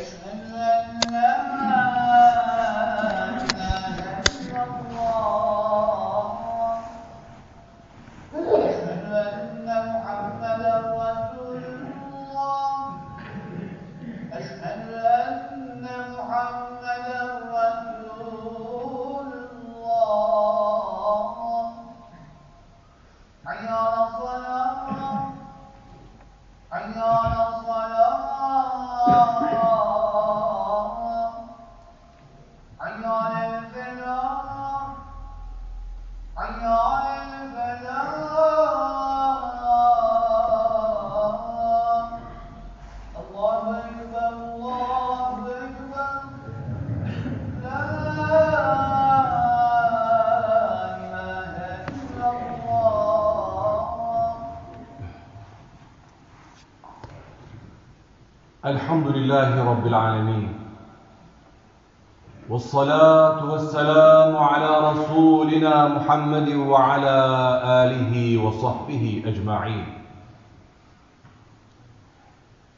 Isn't? الحمد لله رب العالمين. والصلاة والسلام على رسولنا محمد وعلى آله وصحبه أجمعين.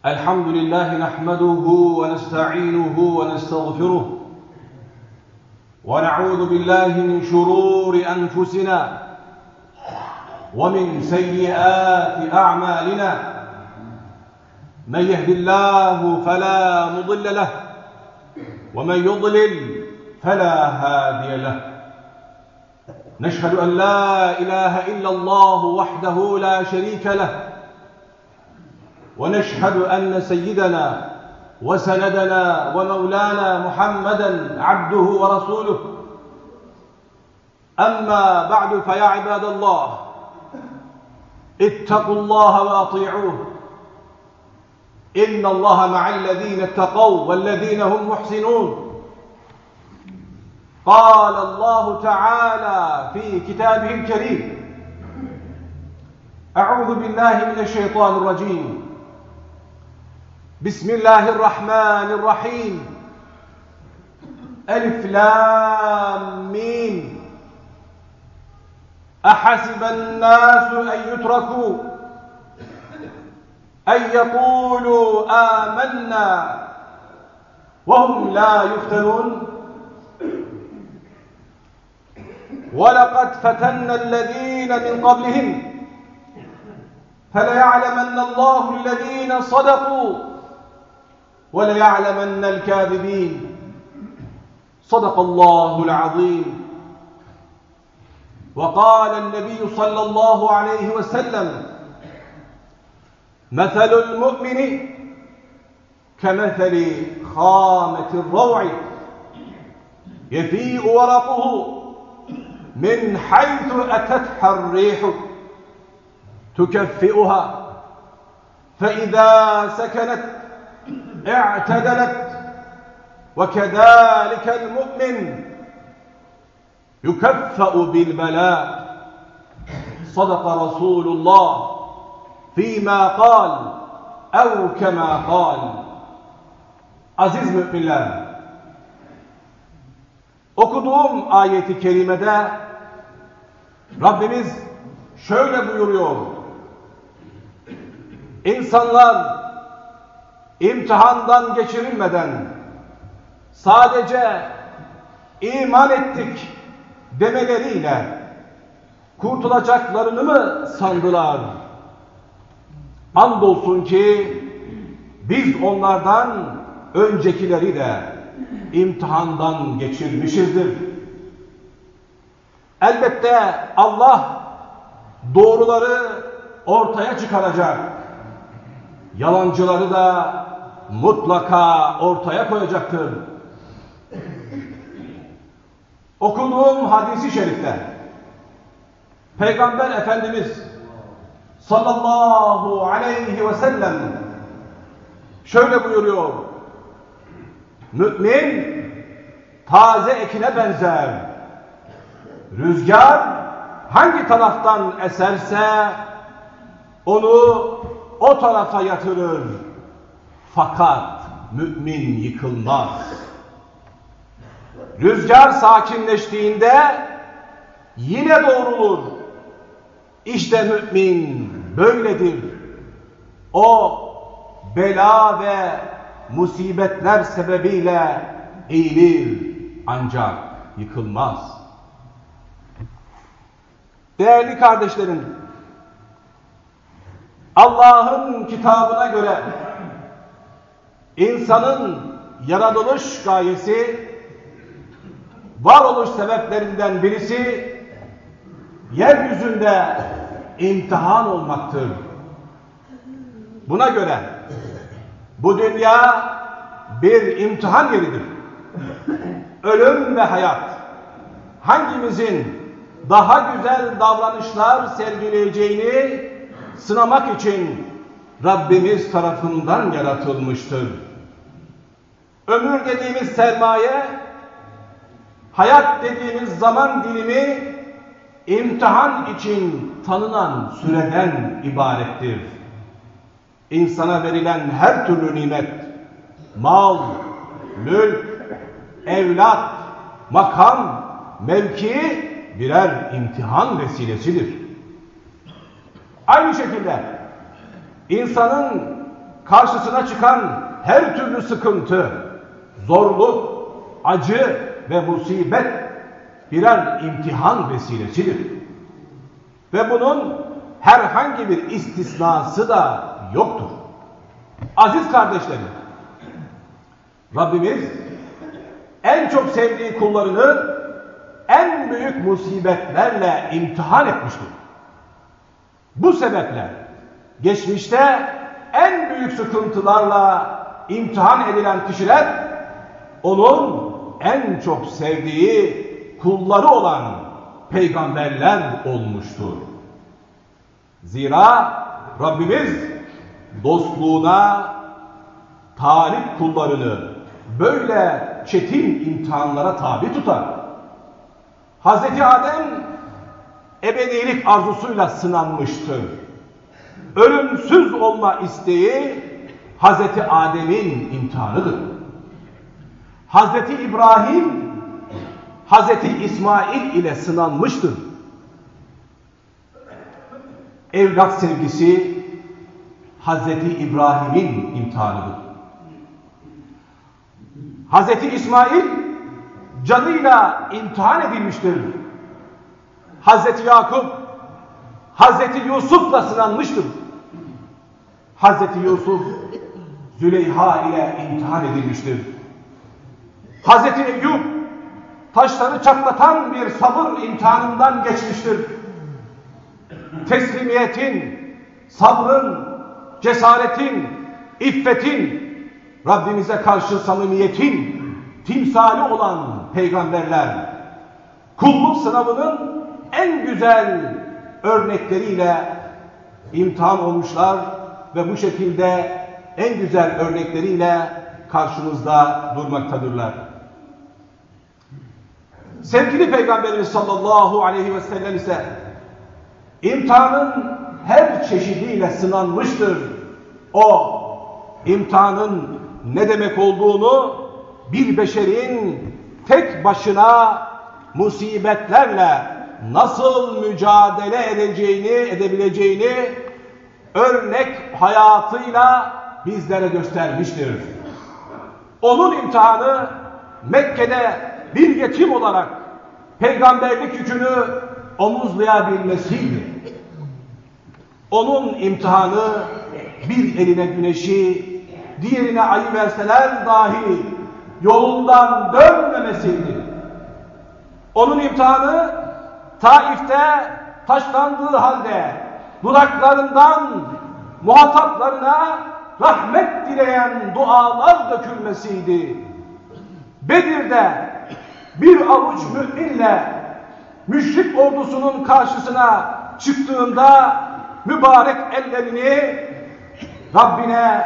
الحمد لله نحمده ونستعينه ونستغفره. ونعوذ بالله من شرور أنفسنا ومن سيئات أعمالنا. من يهد الله فلا مضل له ومن يضلل فلا هادي له. نشهد أن لا إله إلا الله وحده لا شريك له ونشهد أن سيدنا وسندنا ومولانا محمدا عبده ورسوله. أما بعد فيا عباد الله اتقوا الله وأطيعوه. إن الله مع الذين اتقوا والذين هم محسنون. قال الله تعالى في كتابه الكريم أعوذ بالله من الشيطان الرجيم. بسم الله الرحمن الرحيم. ألف لام ميم. أحسب الناس أن يتركوا أن يقولوا آمنا وهم لا يفتنون. ولقد فتنا الذين من قبلهم فليعلمن الله الذين صدقوا وليعلمن الكاذبين. صدق الله العظيم. وقال النبي صلى الله عليه وسلم مثل المؤمن كمثل خامة الروع يفيء ورقه من حيث أتتها الريح تكفئها فإذا سكنت اعتدلت وكذلك المؤمن يكفأ بالبلاء. صدق رسول الله. فيما قال أو كما قال Aziz müminler, okuduğum ayeti kerimede Rabbimiz şöyle buyuruyor. İnsanlar imtihandan geçirilmeden sadece iman ettik demeleriyle kurtulacaklarını mı sandılar? Andolsun ki biz onlardan öncekileri de imtihandan geçirmişizdir. Elbette Allah doğruları ortaya çıkaracak. Yalancıları da mutlaka ortaya koyacaktır. Okuduğum hadisi şerifte Peygamber Efendimiz sallallahu aleyhi ve sellem şöyle buyuruyor. Mümin taze ekine benzer. Rüzgar hangi taraftan eserse onu o tarafa yatırır. Fakat mümin yıkılmaz. Rüzgar sakinleştiğinde yine doğrulur. İşte mümin böyledir. O bela ve musibetler sebebiyle eğilir ancak yıkılmaz. Değerli kardeşlerim, Allah'ın kitabına göre insanın yaratılış gayesi, varoluş sebeplerinden birisi yeryüzünde imtihan olmaktır. Buna göre bu dünya bir imtihan yeridir. Ölüm ve hayat hangimizin daha güzel davranışlar sergileyeceğini sınamak için Rabbimiz tarafından yaratılmıştır. Ömür dediğimiz sermaye, hayat dediğimiz zaman dilimi imtihan için tanınan süreden ibarettir. İnsana verilen her türlü nimet, mal, mülk, evlat, makam, mevki birer imtihan vesilesidir. Aynı şekilde insanın karşısına çıkan her türlü sıkıntı, zorluk, acı ve musibet birer imtihan vesilesidir. Ve bunun herhangi bir istisnası da yoktur. Aziz kardeşlerim, Rabbimiz en çok sevdiği kullarını en büyük musibetlerle imtihan etmiştir. Bu sebeple geçmişte en büyük sıkıntılarla imtihan edilen kişiler onun en çok sevdiği kulları olan peygamberler olmuştur. Zira Rabbimiz dostluğuna talip kullarını böyle çetin imtihanlara tabi tutar. Hazreti Adem ebedilik arzusuyla sınanmıştır. Ölümsüz olma isteği Hazreti Adem'in imtihanıdır. Hazreti İbrahim Hazreti İsmail ile sınanmıştır. Evlat sevgisi Hazreti İbrahim'in imtihanıdır. Hazreti İsmail canıyla imtihan edilmiştir. Hazreti Yakup Hazreti Yusuf'la sınanmıştır. Hazreti Yusuf Züleyha ile imtihan edilmiştir. Hazreti Eyüp taşları çatlatan bir sabır imtihanından geçmiştir. Teslimiyetin, sabrın, cesaretin, iffetin, Rabbimize karşı samimiyetin timsali olan peygamberler, kulluk sınavının en güzel örnekleriyle imtihan olmuşlar ve bu şekilde en güzel örnekleriyle karşımızda durmaktadırlar. Sevgili Peygamberimiz sallallahu aleyhi ve sellem ise imtihanın her çeşidiyle sınanmıştır. O imtihanın ne demek olduğunu bir beşerin tek başına musibetlerle nasıl mücadele edeceğini, edebileceğini örnek hayatıyla bizlere göstermiştir. Onun imtihanı Mekke'de bir yetim olarak peygamberlik yükünü omuzlayabilmesiydi. Onun imtihanı bir eline güneşi, diğerine ayı verseler dahi yolundan dönmemesiydi. Onun imtihanı Taif'te taşlandığı halde dudaklarından muhataplarına rahmet dileyen dualar dökülmesiydi. Bedir'de bir avuç müminle müşrik ordusunun karşısına çıktığında mübarek ellerini Rabbine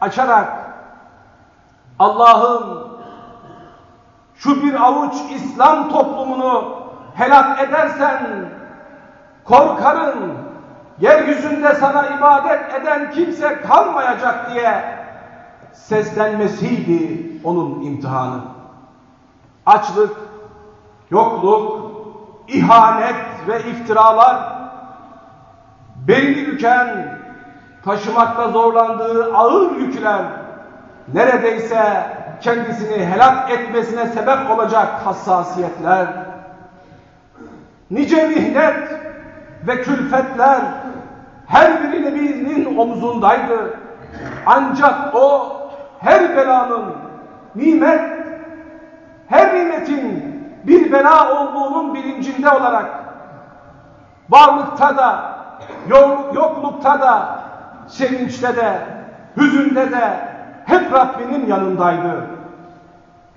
açarak Allah'ım şu bir avuç İslam toplumunu helak edersen korkarım yeryüzünde sana ibadet eden kimse kalmayacak diye seslenmesiydi onun imtihanı. Açlık, yokluk, ihanet ve iftiralar belini büken, taşımakta zorlandığı ağır yükler neredeyse kendisini helak etmesine sebep olacak hassasiyetler, nice mihnet ve külfetler her birimizin omzundaydı. Ancak o her belanın nimet, nimetin bir bela olduğunun bilincinde olarak varlıkta da, yoklukta da, sevinçte de, hüzünde de hep Rabbinin yanındaydı.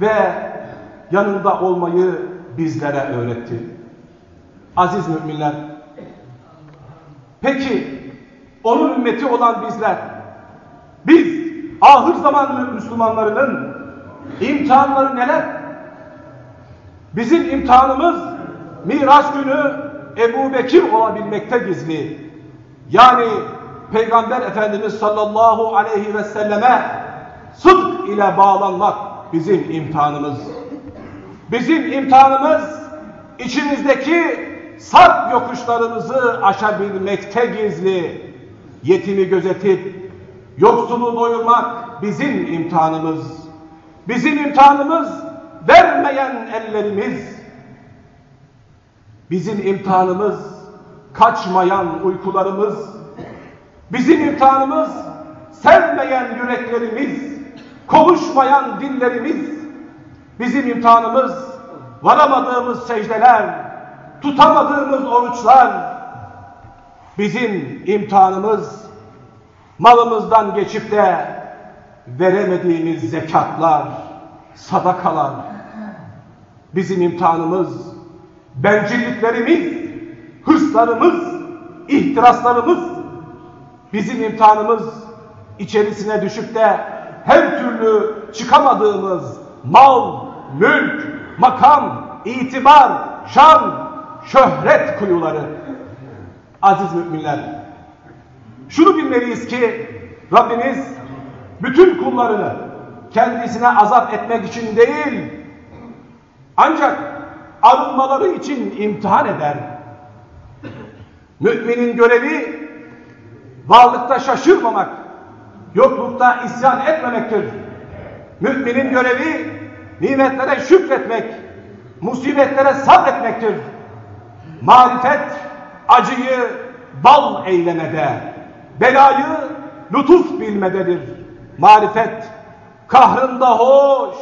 Ve yanında olmayı bizlere öğretti. Aziz müminler, peki onun ümmeti olan bizler, biz ahır zaman Müslümanlarının imtihanları neler? Bizim imtihanımız Miraç günü Ebu Bekir olabilmekte gizli. Yani Peygamber Efendimiz sallallahu aleyhi ve selleme sıdk ile bağlanmak bizim imtihanımız. Bizim imtihanımız içimizdeki sarp yokuşlarımızı aşabilmekte gizli. Yetimi gözetip yoksulu doyurmak bizim imtihanımız. Bizim imtihanımız vermeyen ellerimiz. Bizim imtihanımız kaçmayan uykularımız. Bizim imtihanımız sevmeyen yüreklerimiz, konuşmayan dillerimiz. Bizim imtihanımız varamadığımız secdeler, tutamadığımız oruçlar. Bizim imtihanımız malımızdan geçip de veremediğimiz zekatlar, sadakalar. Bizim imtihanımız bencilliklerimiz, hırslarımız, ihtiraslarımız. Bizim imtihanımız içerisine düşüp de her türlü çıkamadığımız mal, mülk, makam, itibar, şan, şöhret kuyuları. Aziz müminler, şunu bilmeliyiz ki Rabbimiz bütün kullarını kendisine azap etmek için değil, ancak arınmaları için imtihan eder. Müminin görevi varlıkta şaşırmamak, yoklukta isyan etmemektir. Müminin görevi nimetlere şükretmek, musibetlere sabretmektir. Marifet acıyı bal eylemede, belayı lütuf bilmededir. Marifet kahrında hoş,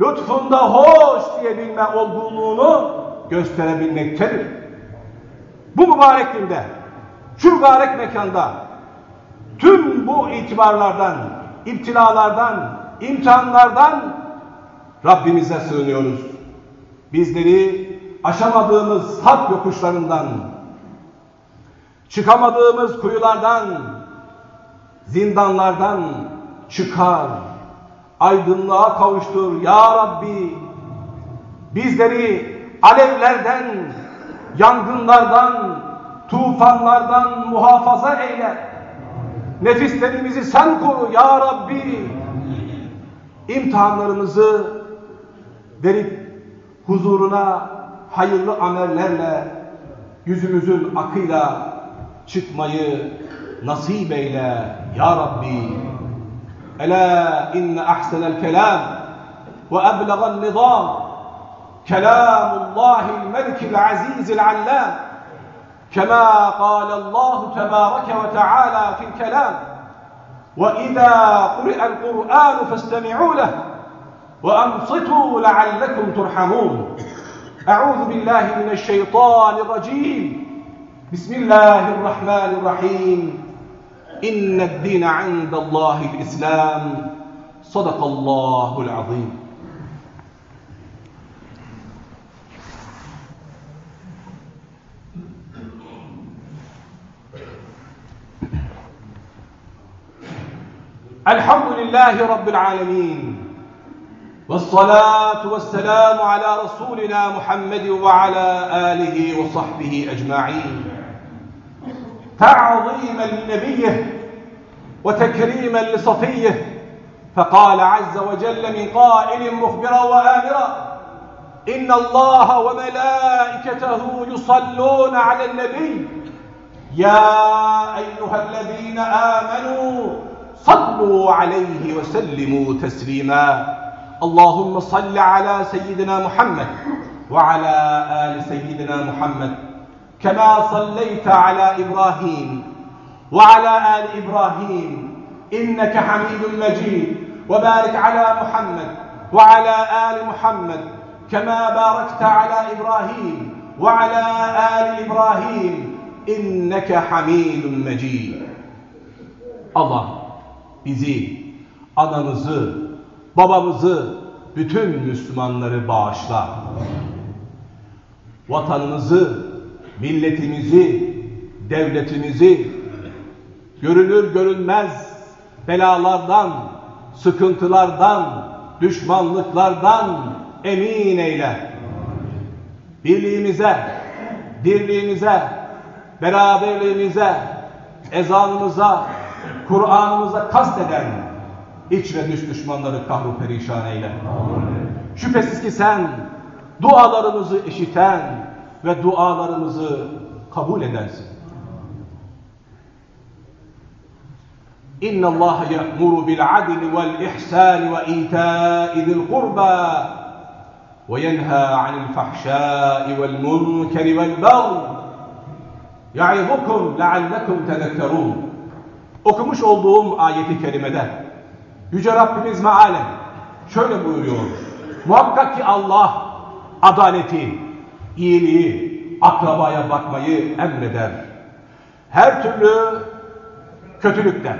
lütfunda hoş diyebilme olgunluğunu gösterebilmektedir. Bu mübarek günde, şu mübarek mekanda tüm bu itibarlardan, iptilalardan, imtihanlardan Rabbimize sığınıyoruz. Bizleri aşamadığımız hak yokuşlarından, çıkamadığımız kuyulardan, zindanlardan çıkar, aydınlığa kavuştur ya Rabbi. Bizleri alevlerden, yangınlardan, tufanlardan muhafaza eyle. Nefislerimizi sen koru ya Rabbi. İmtihanlarımızı verip huzuruna hayırlı amellerle yüzümüzün akıyla çıkmayı nasip eyle ya Rabbi. Ela inne ahsenel kelam ve eblegan nizam kelamullahil melikil azizil allam كما قال الله تبارك وتعالى في الكلام وإذا قرئ القرآن فاستمعوا له وأنصتوا لعلكم ترحمون. أعوذ بالله من الشيطان الرجيم. بسم الله الرحمن الرحيم. إن الدين عند الله الإسلام. صدق الله العظيم. الحمد لله رب العالمين والصلاة والسلام على رسولنا محمد وعلى آله وصحبه أجمعين. تعظيما لنبيه وتكريما لصفيه فقال عز وجل من قائل مخبرا وآمرا إن الله وملائكته يصلون على النبي يا أيها الذين آمنوا صلوا عليه وسلموا تسليما. اللهم صل على سيدنا محمد وعلى آل سيدنا محمد كما صليت على إبراهيم وعلى آل إبراهيم إنك حميد مجيد وبارك على محمد وعلى آل محمد كما باركت على إبراهيم وعلى آل إبراهيم إنك حميد مجيد Allah bizi, anamızı, babamızı, bütün Müslümanları bağışla. Vatanımızı, milletimizi, devletimizi görünür görünmez belalardan, sıkıntılardan, düşmanlıklardan emin eyle. Birliğimize, dirliğimize, beraberliğimize, ezanımıza, Kur'an'ımıza kasteden iç ve dış düşmanları kahru perişan eyle. Şüphesiz ki sen dualarımızı işiten ve dualarımızı kabul edersin. İnna Allah ya'muru bil adli vel ihsan ve ita'i zil kurba ve yenha anil fahşai vel munkeri vel bagh ya'izukum leallekum tezekkerun. Okumuş olduğum ayeti kerimede Yüce Rabbimiz mealen şöyle buyuruyor. Muhakkak ki Allah adaleti, iyiliği, akrabaya bakmayı emreder. Her türlü kötülükten,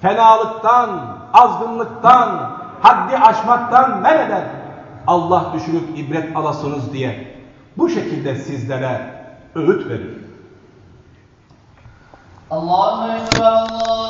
fenalıktan, azgınlıktan, haddi aşmaktan men eder. Allah düşünüp ibret alasınız diye bu şekilde sizlere öğüt verir. Allah'a emanet Allah.